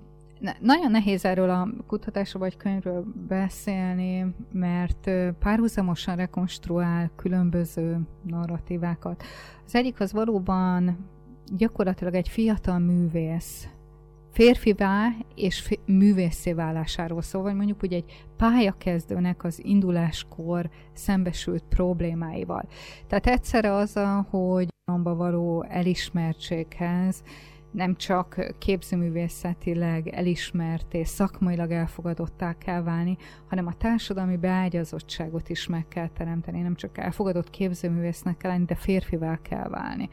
nagyon nehéz erről a kutatásról vagy könyvről beszélni, mert párhuzamosan rekonstruál különböző narratívákat. Az egyik az valóban gyakorlatilag egy fiatal művész férfivá és művészé válásáról szól, vagy mondjuk úgy egy pályakezdőnek az induláskor szembesült problémáival. Tehát egyszerre az, hogy amba való elismertséghez nem csak képzőművészetileg elismert és szakmailag elfogadottá kell válni, hanem a társadalmi beágyazottságot is meg kell teremteni. Nem csak elfogadott képzőművésznek kell lenni, de férfivá kell válni.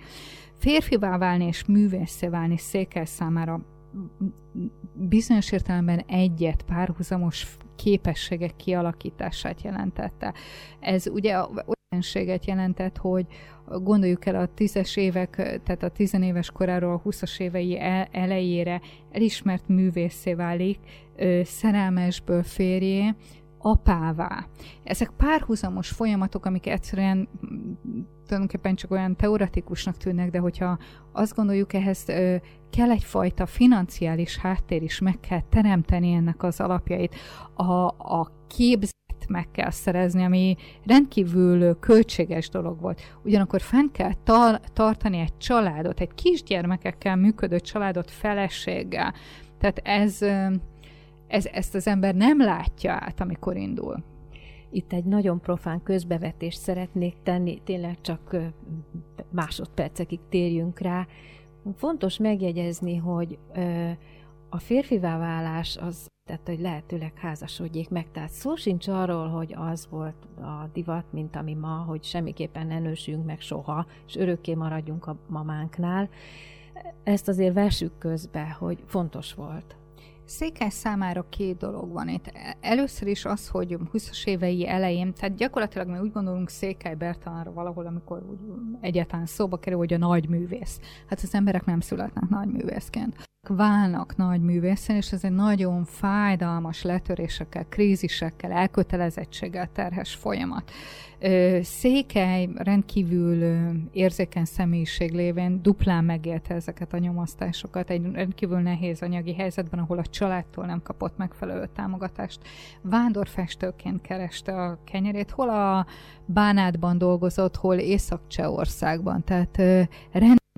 Férfivá válni és művészé válni székel számára bizonyos értelemben egyet párhuzamos képességek kialakítását jelentette. Ez ugye olyanséget jelentett, hogy gondoljuk el a tízes évek, tehát a tizenéves koráról a huszas évei elejére elismert művészé válik, szerelmesből férjé, apává. Ezek párhuzamos folyamatok, amik egyszerűen tulajdonképpen csak olyan teoretikusnak tűnnek, de hogyha azt gondoljuk, ehhez ö, kell egyfajta financiális háttér is, meg kell teremteni ennek az alapjait. A, a képzet meg kell szerezni, ami rendkívül költséges dolog volt. Ugyanakkor fenn kell tar- tartani egy családot, egy kisgyermekekkel működő családot feleséggel. Tehát ez, ez, ezt az ember nem látja át, amikor indul. Itt egy nagyon profán közbevetést szeretnék tenni, tényleg csak másodpercekig térjünk rá. Fontos megjegyezni, hogy a férfivá válás az, tehát hogy lehetőleg házasodjék meg. Tehát szó sincs arról, hogy az volt a divat, mint ami ma, hogy semmiképpen ne nősünk meg soha, és örökké maradjunk a mamánknál. Ezt azért vessük közbe, hogy fontos volt. Székely számára két dolog van itt. Először is az, hogy 20-as évei elején, tehát gyakorlatilag mi úgy gondolunk Székely Bertalanra valahol, amikor úgy egyáltalán szóba kerül, hogy a nagy művész. Hát az emberek nem születnek nagy művészként válnak nagy művészen, és ez egy nagyon fájdalmas letörésekkel, krízisekkel, elkötelezettséggel terhes folyamat. Székely rendkívül érzékeny személyiség lévén duplán megélte ezeket a nyomasztásokat. Egy rendkívül nehéz anyagi helyzetben, ahol a családtól nem kapott megfelelő támogatást. Vándorfestőként kereste a kenyerét, hol a Bánátban dolgozott, hol Észak-Csehországban, tehát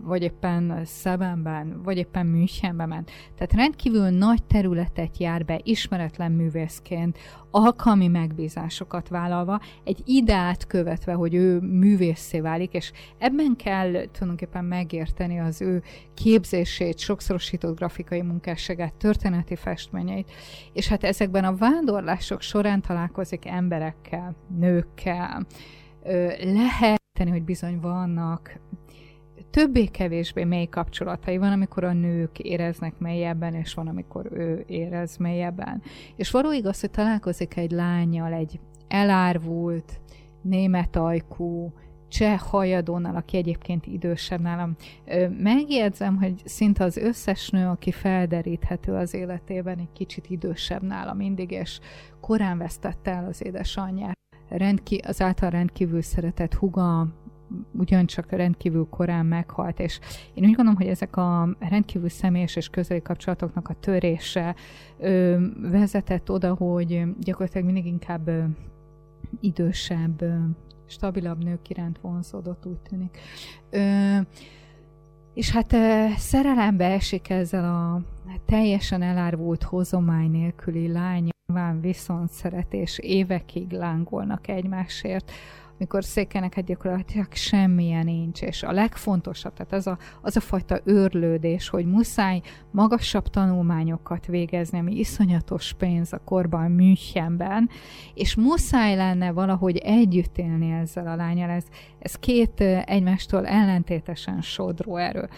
vagy éppen Szebenben, vagy éppen Münchenben ment. Tehát rendkívül nagy területet jár be ismeretlen művészként, alkalmi megbízásokat vállalva, egy ideát követve, hogy ő művészé válik, és ebben kell tulajdonképpen megérteni az ő képzését, sokszorosított grafikai munkásságát, történeti festményeit, és hát ezekben a vándorlások során találkozik emberekkel, nőkkel, lehet hogy bizony vannak többé-kevésbé mély kapcsolatai. Van, amikor a nők éreznek mélyebben, és van, amikor ő érez mélyebben. És való igaz, hogy találkozik egy lányjal, egy elárvult, német ajkú, cseh hajadónál, aki egyébként idősebb nálam. Megjegyzem, hogy szinte az összes nő, aki felderíthető az életében, egy kicsit idősebb nála mindig, és korán vesztette el az édesanyját. Rendki, az által rendkívül szeretett huga, ugyancsak rendkívül korán meghalt, és én úgy gondolom, hogy ezek a rendkívül személyes és közeli kapcsolatoknak a törése ö, vezetett oda, hogy gyakorlatilag mindig inkább ö, idősebb, ö, stabilabb nők iránt vonzódott, úgy tűnik. Ö, és hát szerelembe esik ezzel a teljesen elárvult hozomány nélküli lány, van viszont szeretés évekig lángolnak egymásért, mikor székenek egy gyakorlatilag semmilyen nincs, és a legfontosabb, tehát az a, az a fajta őrlődés, hogy muszáj magasabb tanulmányokat végezni, ami iszonyatos pénz a korban Münchenben, és muszáj lenne valahogy együtt élni ezzel a lányal. Ez, ez két egymástól ellentétesen sodró erő.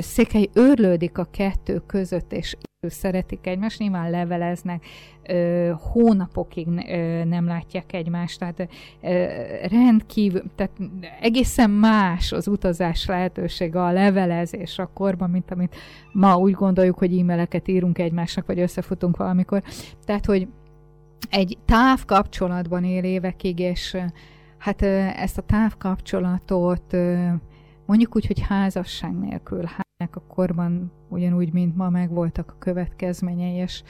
Székely őrlődik a kettő között, és szeretik egymást, nyilván leveleznek, ö, hónapokig ö, nem látják egymást, tehát ö, rendkívül, tehát egészen más az utazás lehetősége, a levelezés a mint amit ma úgy gondoljuk, hogy e-maileket írunk egymásnak, vagy összefutunk valamikor. Tehát, hogy egy távkapcsolatban él évekig, és hát ezt a távkapcsolatot mondjuk úgy, hogy házasság nélkül, a korban ugyanúgy, mint ma megvoltak a következményei, és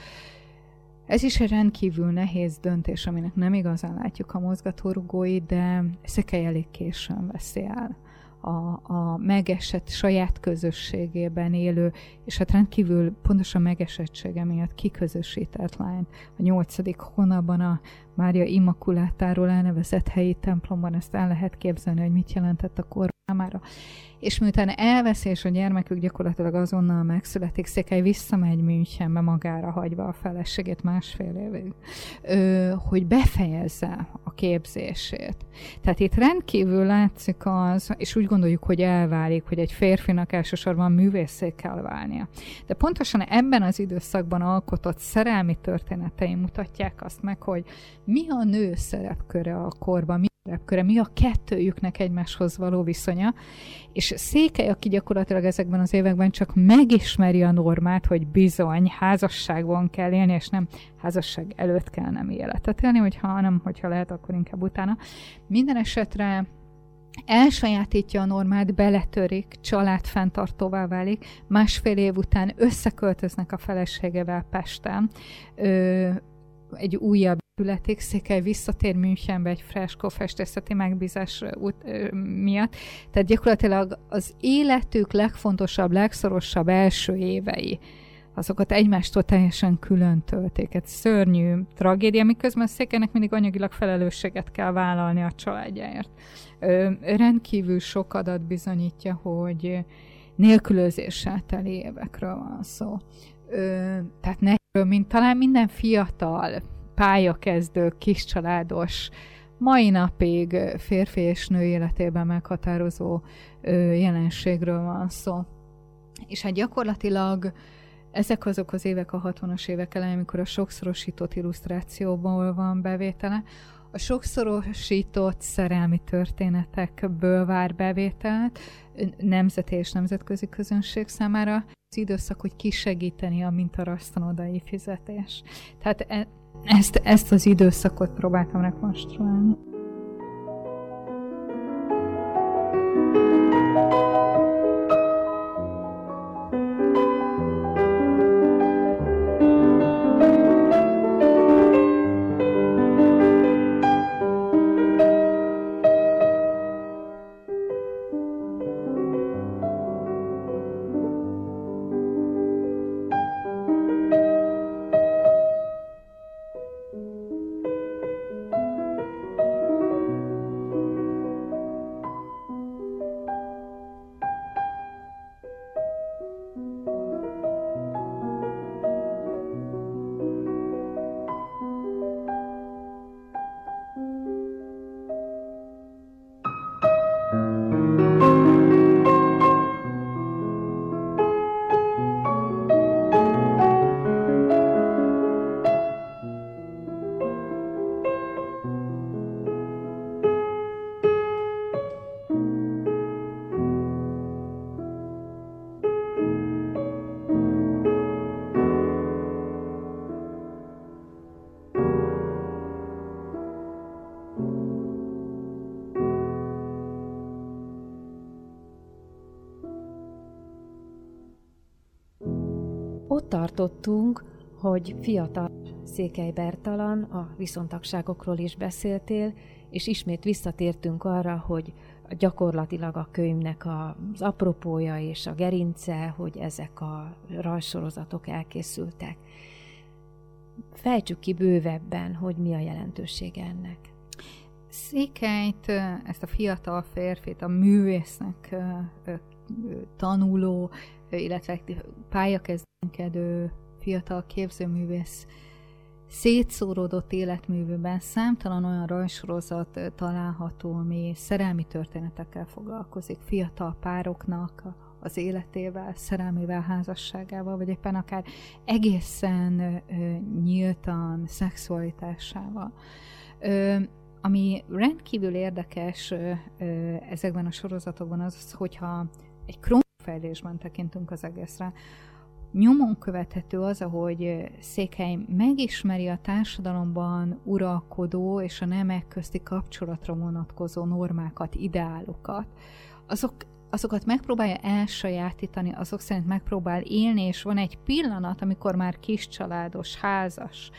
ez is egy rendkívül nehéz döntés, aminek nem igazán látjuk a mozgatórugói, de Szekely elég későn veszi el a, a megesett saját közösségében élő, és hát rendkívül pontosan megesettsége miatt kiközösített lány. A nyolcadik hónapban a Mária Immakulátáról elnevezett helyi templomban ezt el lehet képzelni, hogy mit jelentett a kor számára és miután elveszi, és a gyermekük gyakorlatilag azonnal megszületik, Székely visszamegy Münchenbe magára hagyva a feleségét másfél évig, hogy befejezze a képzését. Tehát itt rendkívül látszik az, és úgy gondoljuk, hogy elválik, hogy egy férfinak elsősorban művészé kell válnia. De pontosan ebben az időszakban alkotott szerelmi történetei mutatják azt meg, hogy mi a nő szerepköre a korban, mi köre, mi a kettőjüknek egymáshoz való viszonya, és Székely, aki gyakorlatilag ezekben az években csak megismeri a normát, hogy bizony házasságban kell élni, és nem házasság előtt kell nem életet élni, hogyha nem, hogyha lehet, akkor inkább utána. Minden esetre elsajátítja a normát, beletörik, családfenntartóvá válik, másfél év után összeköltöznek a feleségevel Pesten, ö, egy újabb épületig, Székely visszatér Münchenbe egy fresko festészeti megbízás út, ö, miatt. Tehát gyakorlatilag az életük legfontosabb, legszorosabb első évei azokat egymástól teljesen külön tölték. Egy szörnyű tragédia, miközben Székelynek mindig anyagilag felelősséget kell vállalni a családjáért. Ö, rendkívül sok adat bizonyítja, hogy nélkülözéssel teli évekről van szó. Ö, tehát ne, mint talán minden fiatal, pályakezdő, kiscsaládos, mai napig férfi és nő életében meghatározó ö, jelenségről van szó. És hát gyakorlatilag ezek azok az évek a 60-as évek elején, amikor a sokszorosított illusztrációból van bevétele, a sokszorosított szerelmi történetekből vár bevételt nemzeti és nemzetközi közönség számára. Az időszak, hogy kisegíteni a mintarasztanodai fizetés. Tehát e- ezt, ezt az időszakot próbáltam rekonstruálni. Ott tartottunk, hogy fiatal Székely Bertalan, a viszontagságokról is beszéltél, és ismét visszatértünk arra, hogy gyakorlatilag a könyvnek az apropója és a gerince, hogy ezek a rajsorozatok elkészültek. Fejtsük ki bővebben, hogy mi a jelentősége ennek. Székelyt, ezt a fiatal férfit, a művésznek tanuló, illetve pályakezdőnkedő fiatal képzőművész szétszóródott életművőben számtalan olyan rajsorozat található, ami szerelmi történetekkel foglalkozik, fiatal pároknak az életével, szerelmével, házasságával, vagy éppen akár egészen nyíltan szexualitásával. Ami rendkívül érdekes ezekben a sorozatokban az, hogyha egy krónfejlésben tekintünk az egészre, nyomon követhető az, ahogy Székely megismeri a társadalomban uralkodó és a nemek közti kapcsolatra vonatkozó normákat, ideálokat, azok, azokat megpróbálja elsajátítani, azok szerint megpróbál élni, és van egy pillanat, amikor már kiscsaládos, házas,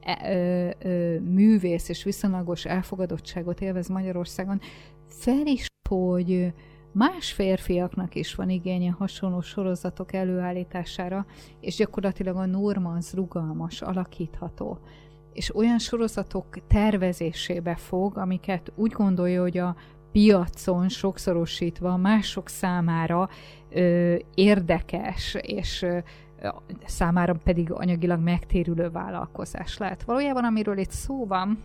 e, ö, ö, művész és viszonylagos elfogadottságot élvez Magyarországon, fel is, hogy Más férfiaknak is van igénye hasonló sorozatok előállítására, és gyakorlatilag a norma rugalmas, alakítható. És olyan sorozatok tervezésébe fog, amiket úgy gondolja, hogy a piacon sokszorosítva mások számára ö, érdekes, és ö, számára pedig anyagilag megtérülő vállalkozás lehet. Valójában, amiről itt szó van,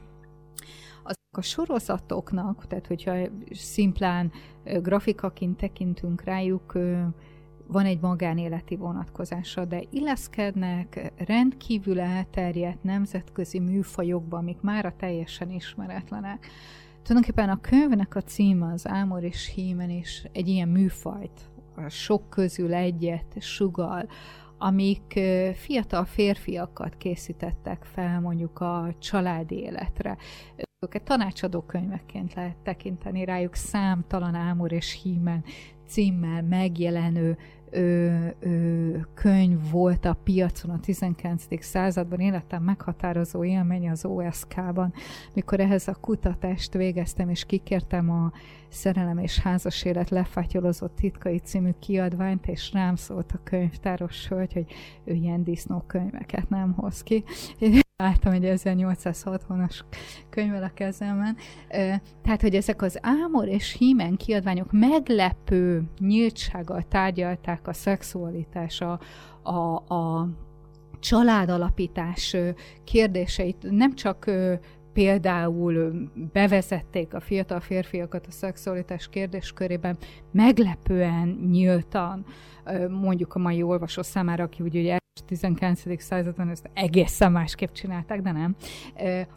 a sorozatoknak, tehát hogyha szimplán grafikaként tekintünk rájuk, van egy magánéleti vonatkozása, de illeszkednek rendkívül elterjedt nemzetközi műfajokba, amik mára teljesen ismeretlenek. Tulajdonképpen a könyvnek a címe az Ámor és Hímen is egy ilyen műfajt, a sok közül egyet sugal, amik fiatal férfiakat készítettek fel mondjuk a családi életre. Őket tanácsadó könyvekként lehet tekinteni rájuk számtalan ámor és hímen címmel megjelenő ö, ö, könyv volt a piacon a 19. században, életem meghatározó élmény az OSK-ban, mikor ehhez a kutatást végeztem, és kikértem a Szerelem és házas élet lefatyolozott titkai című kiadványt, és rám szólt a könyvtáros hölgy, hogy ő ilyen disznókönyveket nem hoz ki. Láttam egy 1860-as könyvvel a kezemben. Tehát, hogy ezek az Ámor és Hímen kiadványok meglepő nyíltsággal tárgyalták a szexualitás, a, a, a családalapítás kérdéseit, nem csak például bevezették a fiatal férfiakat a szexualitás kérdéskörében meglepően nyíltan, mondjuk a mai olvasó számára, aki úgy, ugye 19. században ezt egészen másképp csinálták, de nem,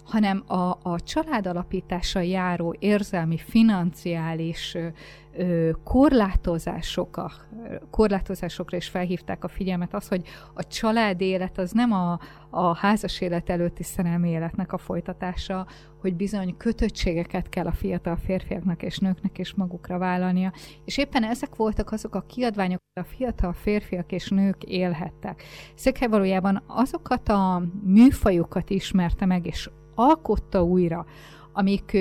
hanem a, a család alapítása járó érzelmi, financiális korlátozások a, korlátozásokra is felhívták a figyelmet, az, hogy a család élet az nem a, a házas élet előtti szerelmi életnek a folytatása, hogy bizony kötöttségeket kell a fiatal férfiaknak és nőknek is magukra vállalnia, és éppen ezek voltak azok a kiadványok, a fiatal férfiak és nők élhettek. Székely valójában azokat a műfajokat ismerte meg, és alkotta újra, amik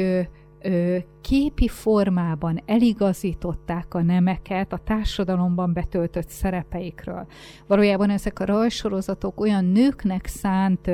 képi formában eligazították a nemeket a társadalomban betöltött szerepeikről. Valójában ezek a rajsorozatok olyan nőknek szánt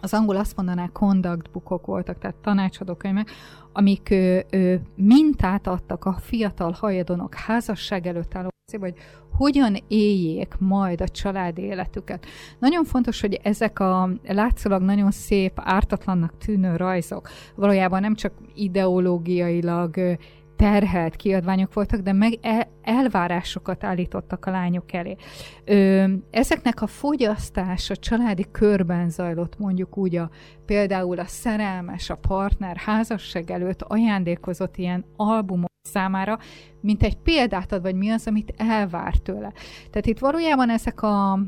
az angol azt mondaná conduct bookok voltak, tehát tanácsadókönyvek, amik ö, ö, mintát adtak a fiatal hajadonok házasság előtt álló vagy hogyan éljék majd a család életüket. Nagyon fontos, hogy ezek a látszólag nagyon szép, ártatlannak tűnő rajzok valójában nem csak ideológiailag terhelt kiadványok voltak, de meg el, elvárásokat állítottak a lányok elé. Ö, ezeknek a fogyasztása családi körben zajlott, mondjuk úgy a, például a szerelmes, a partner házasság előtt ajándékozott ilyen albumok számára, mint egy példát ad, vagy mi az, amit elvár tőle. Tehát itt valójában ezek a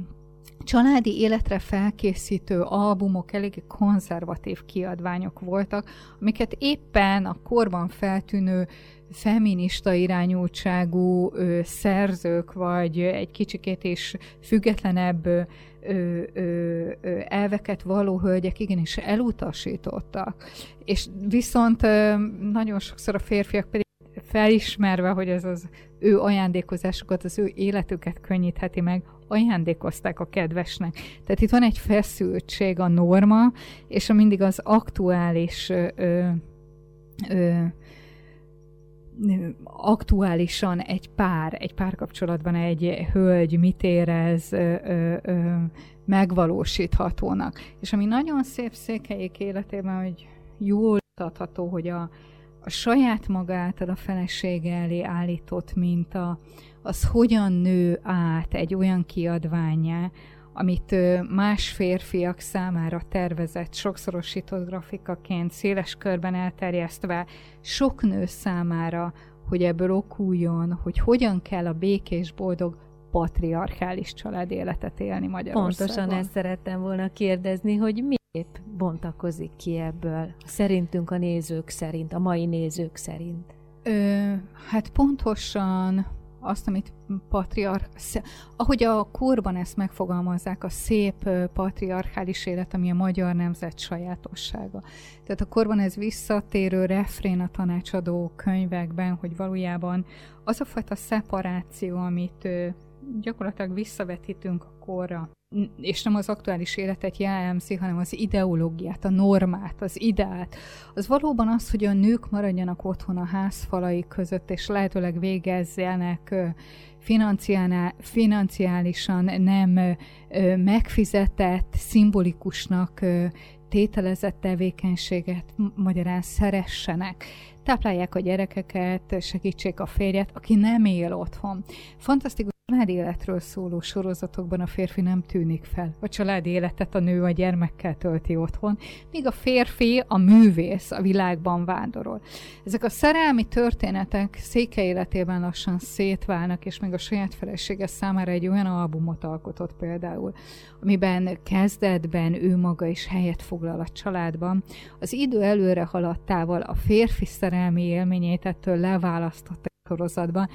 családi életre felkészítő albumok elég konzervatív kiadványok voltak, amiket éppen a korban feltűnő feminista irányultságú ö, szerzők, vagy egy kicsikét is függetlenebb ö, ö, ö, elveket való hölgyek igenis elutasítottak. És viszont ö, nagyon sokszor a férfiak pedig felismerve, hogy ez az ő ajándékozásukat, az ő életüket könnyítheti meg, ajándékozták a kedvesnek. Tehát itt van egy feszültség a norma, és a mindig az aktuális ö, ö, aktuálisan egy pár, egy párkapcsolatban egy hölgy mit érez ö, ö, megvalósíthatónak. És ami nagyon szép székelyék életében, hogy jól adható, hogy a, a saját magát a felesége elé állított minta, az hogyan nő át egy olyan kiadványá, amit más férfiak számára tervezett, sokszorosított grafikaként, széles körben elterjesztve, sok nő számára, hogy ebből okuljon, hogy hogyan kell a békés, boldog, patriarchális család életet élni Magyarországon. Pontosan ezt szerettem volna kérdezni, hogy mi épp bontakozik ki ebből, szerintünk a nézők szerint, a mai nézők szerint? Ö, hát pontosan azt, amit patriarch, ahogy a korban ezt megfogalmazzák, a szép patriarchális élet, ami a magyar nemzet sajátossága. Tehát a korban ez visszatérő refrén a tanácsadó könyvekben, hogy valójában az a fajta szeparáció, amit gyakorlatilag visszavetítünk a korra, és nem az aktuális életet jellemzi, hanem az ideológiát, a normát, az ideát, az valóban az, hogy a nők maradjanak otthon a házfalai között, és lehetőleg végezzenek financiálisan nem megfizetett, szimbolikusnak tételezett tevékenységet, magyarán szeressenek, táplálják a gyerekeket, segítsék a férjet, aki nem él otthon. Fantasztikus családi életről szóló sorozatokban a férfi nem tűnik fel. A családi életet a nő a gyermekkel tölti otthon, míg a férfi, a művész a világban vándorol. Ezek a szerelmi történetek széke életében lassan szétválnak, és még a saját felesége számára egy olyan albumot alkotott például, amiben kezdetben ő maga is helyet foglal a családban. Az idő előre haladtával a férfi szerelmi élményét ettől leválasztott sorozatban,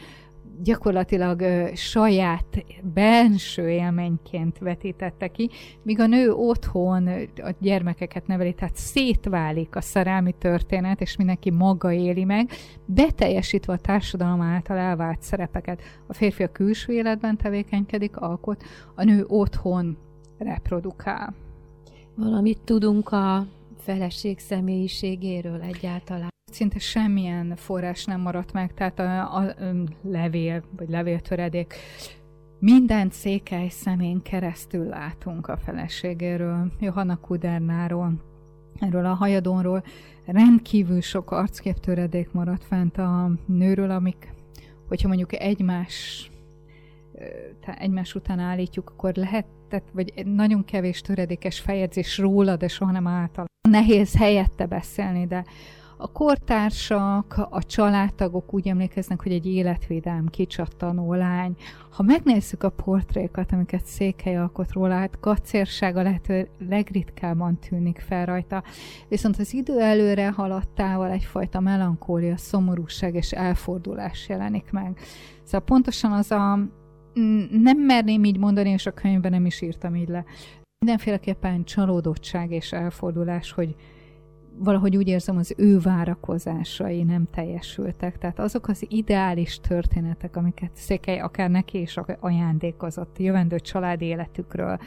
gyakorlatilag ö, saját benső élményként vetítette ki, míg a nő otthon a gyermekeket neveli, tehát szétválik a szerelmi történet, és mindenki maga éli meg, beteljesítve a társadalom által elvált szerepeket. A férfi a külső életben tevékenykedik, alkot, a nő otthon reprodukál. Valamit tudunk a feleség személyiségéről egyáltalán? szinte semmilyen forrás nem maradt meg, tehát a, a, a levél, vagy levéltöredék, minden székely szemén keresztül látunk a feleségéről, Johanna Kudernáról, erről a hajadonról. Rendkívül sok arcképtöredék maradt fent a nőről, amik, hogyha mondjuk egymás egymás után állítjuk, akkor lehetett, vagy nagyon kevés töredékes fejezés róla, de soha nem által. Nehéz helyette beszélni, de a kortársak, a családtagok úgy emlékeznek, hogy egy életvédelm kicsattanó lány. Ha megnézzük a portrékat, amiket Székely alkot róla, hát kacérsága lehető legritkábban tűnik fel rajta. Viszont az idő előre haladtával egyfajta melankólia, szomorúság és elfordulás jelenik meg. Szóval pontosan az a nem merném így mondani, és a könyvben nem is írtam így le. Mindenféleképpen csalódottság és elfordulás, hogy valahogy úgy érzem, az ő várakozásai nem teljesültek. Tehát azok az ideális történetek, amiket Székely akár neki is ajándékozott jövendő családi életükről,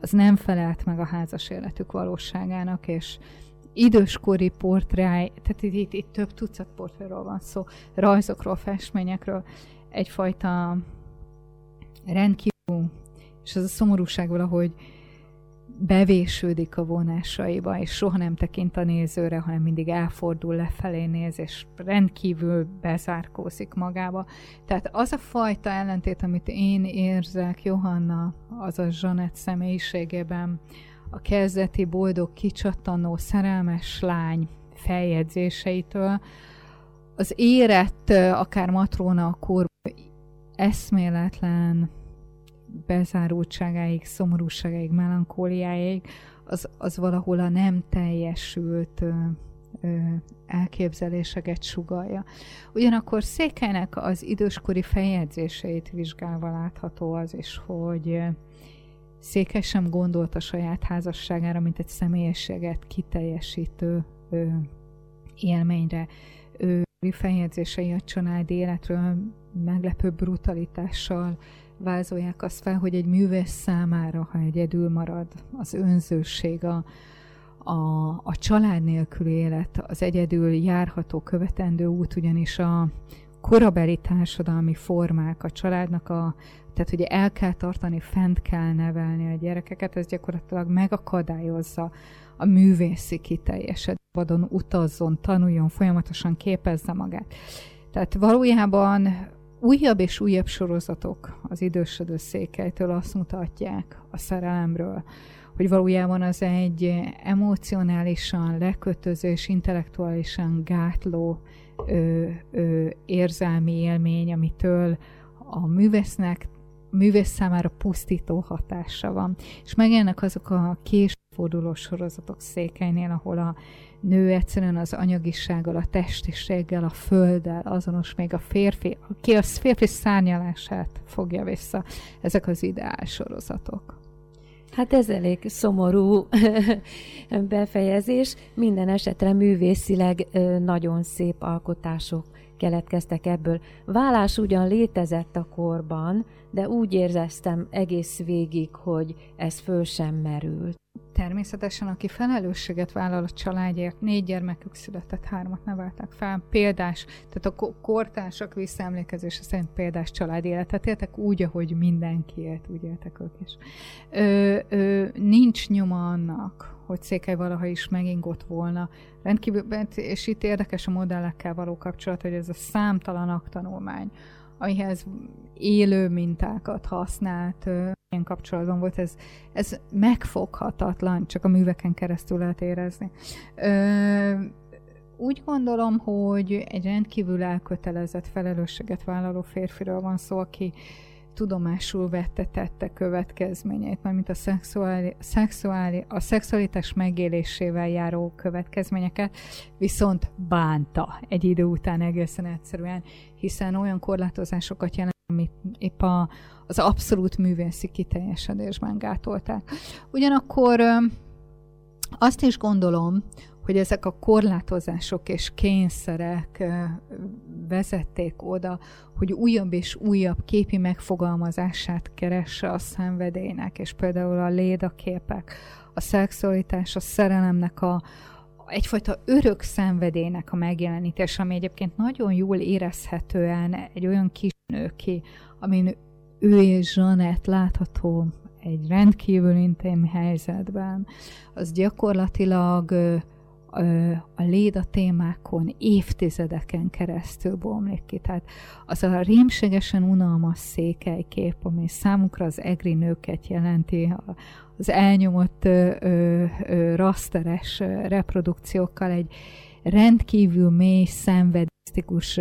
az nem felelt meg a házas életük valóságának, és időskori portráj, tehát itt, itt, itt több tucat portréról van szó, rajzokról, festményekről, egyfajta rendkívül, és az a szomorúság valahogy bevésődik a vonásaiba, és soha nem tekint a nézőre, hanem mindig elfordul lefelé néz, és rendkívül bezárkózik magába. Tehát az a fajta ellentét, amit én érzek Johanna, az a Zsanett személyiségében, a kezdeti boldog, kicsattanó, szerelmes lány feljegyzéseitől, az érett, akár matróna a kor eszméletlen bezárultságáig, szomorúságáig, melankóliáig, az, az valahol a nem teljesült ö, ö, elképzeléseket sugalja. Ugyanakkor Székelynek az időskori feljegyzéseit vizsgálva látható az is, hogy Székely sem gondolt a saját házasságára, mint egy személyességet kiteljesítő ö, élményre. Ő feljegyzései a családi életről meglepő brutalitással vázolják azt fel, hogy egy művész számára, ha egyedül marad, az önzőség, a, a, a család nélküli élet, az egyedül járható, követendő út, ugyanis a korabeli társadalmi formák, a családnak a, tehát ugye el kell tartani, fent kell nevelni a gyerekeket, ez gyakorlatilag megakadályozza a művészi kiteljesedést, vadon utazzon, tanuljon, folyamatosan képezze magát. Tehát valójában újabb és újabb sorozatok az idősödő székelytől azt mutatják a szerelemről, hogy valójában az egy emocionálisan lekötöző és intellektuálisan gátló ö, ö, érzelmi élmény, amitől a művésznek, művész számára pusztító hatása van. És megjelennek azok a késforduló sorozatok székelynél, ahol a nő egyszerűen az anyagisággal, a testiséggel, a földdel azonos, még a férfi, aki a férfi szárnyalását fogja vissza. Ezek az ideál sorozatok. Hát ez elég szomorú befejezés. Minden esetre művészileg nagyon szép alkotások keletkeztek ebből. Vállás ugyan létezett a korban, de úgy érzeztem egész végig, hogy ez föl sem merült. Természetesen, aki felelősséget vállal a családért, négy gyermekük született, hármat neveltek fel, példás, tehát a kortársak visszaemlékezése szerint példás család életet éltek úgy, ahogy mindenki élt, úgy éltek ők is. Ö, ö, nincs nyoma annak, hogy Székely valaha is megingott volna. Rendkívül, és itt érdekes a modellekkel való kapcsolat, hogy ez a számtalan aktanulmány, amihez élő mintákat használt, ilyen kapcsolatban volt, ez, ez megfoghatatlan, csak a műveken keresztül lehet érezni. Ö, úgy gondolom, hogy egy rendkívül elkötelezett felelősséget vállaló férfiről van szó, aki tudomásul vette tette következményeit, mint a, szexuáli, szexuáli, a szexualitás megélésével járó következményeket, viszont bánta egy idő után egészen egyszerűen, hiszen olyan korlátozásokat jelent, amit épp a, az abszolút művészi kiteljesedésben gátolták. Ugyanakkor azt is gondolom, hogy ezek a korlátozások és kényszerek vezették oda, hogy újabb és újabb képi megfogalmazását keresse a szenvedélynek, és például a lédaképek, a szexualitás, a szerelemnek a, egyfajta örök szenvedélynek a megjelenítés, ami egyébként nagyon jól érezhetően egy olyan kis nőki, amin ő és Zsanett látható egy rendkívül intim helyzetben, az gyakorlatilag a léda témákon évtizedeken keresztül bomlik ki. Tehát az a rémségesen unalmas székelykép, ami számukra az egri nőket jelenti, az elnyomott ö, ö, rasteres reprodukciókkal egy rendkívül mély, szenvedisztikus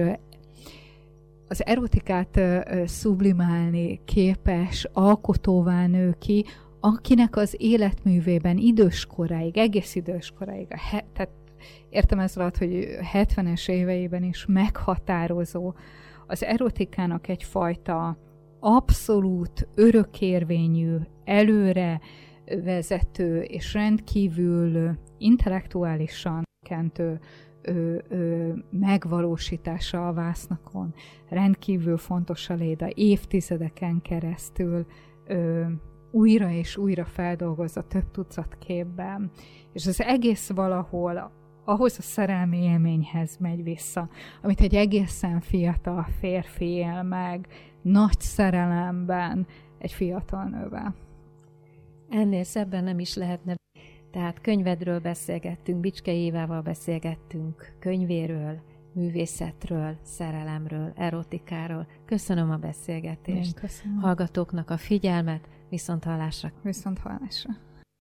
az erotikát sublimálni képes alkotóvá nő ki, akinek az életművében időskoráig, egész időskoráig, a he, tehát értem ez alatt, hogy 70-es éveiben is meghatározó az erotikának egyfajta abszolút örökérvényű, előre vezető és rendkívül intellektuálisan kentő ö, ö, megvalósítása a vásznakon. Rendkívül fontos a léda, évtizedeken keresztül ö, újra és újra feldolgozza több tucat képben, és az egész valahol ahhoz a szerelmi élményhez megy vissza, amit egy egészen fiatal férfi él meg, nagy szerelemben egy fiatal nővel. Ennél szebben nem is lehetne. Tehát könyvedről beszélgettünk, Bicske Évával beszélgettünk, könyvéről, művészetről, szerelemről, erotikáról. Köszönöm a beszélgetést. Én köszönöm. Hallgatóknak a figyelmet, Viszont hallásra. Viszont hallásra.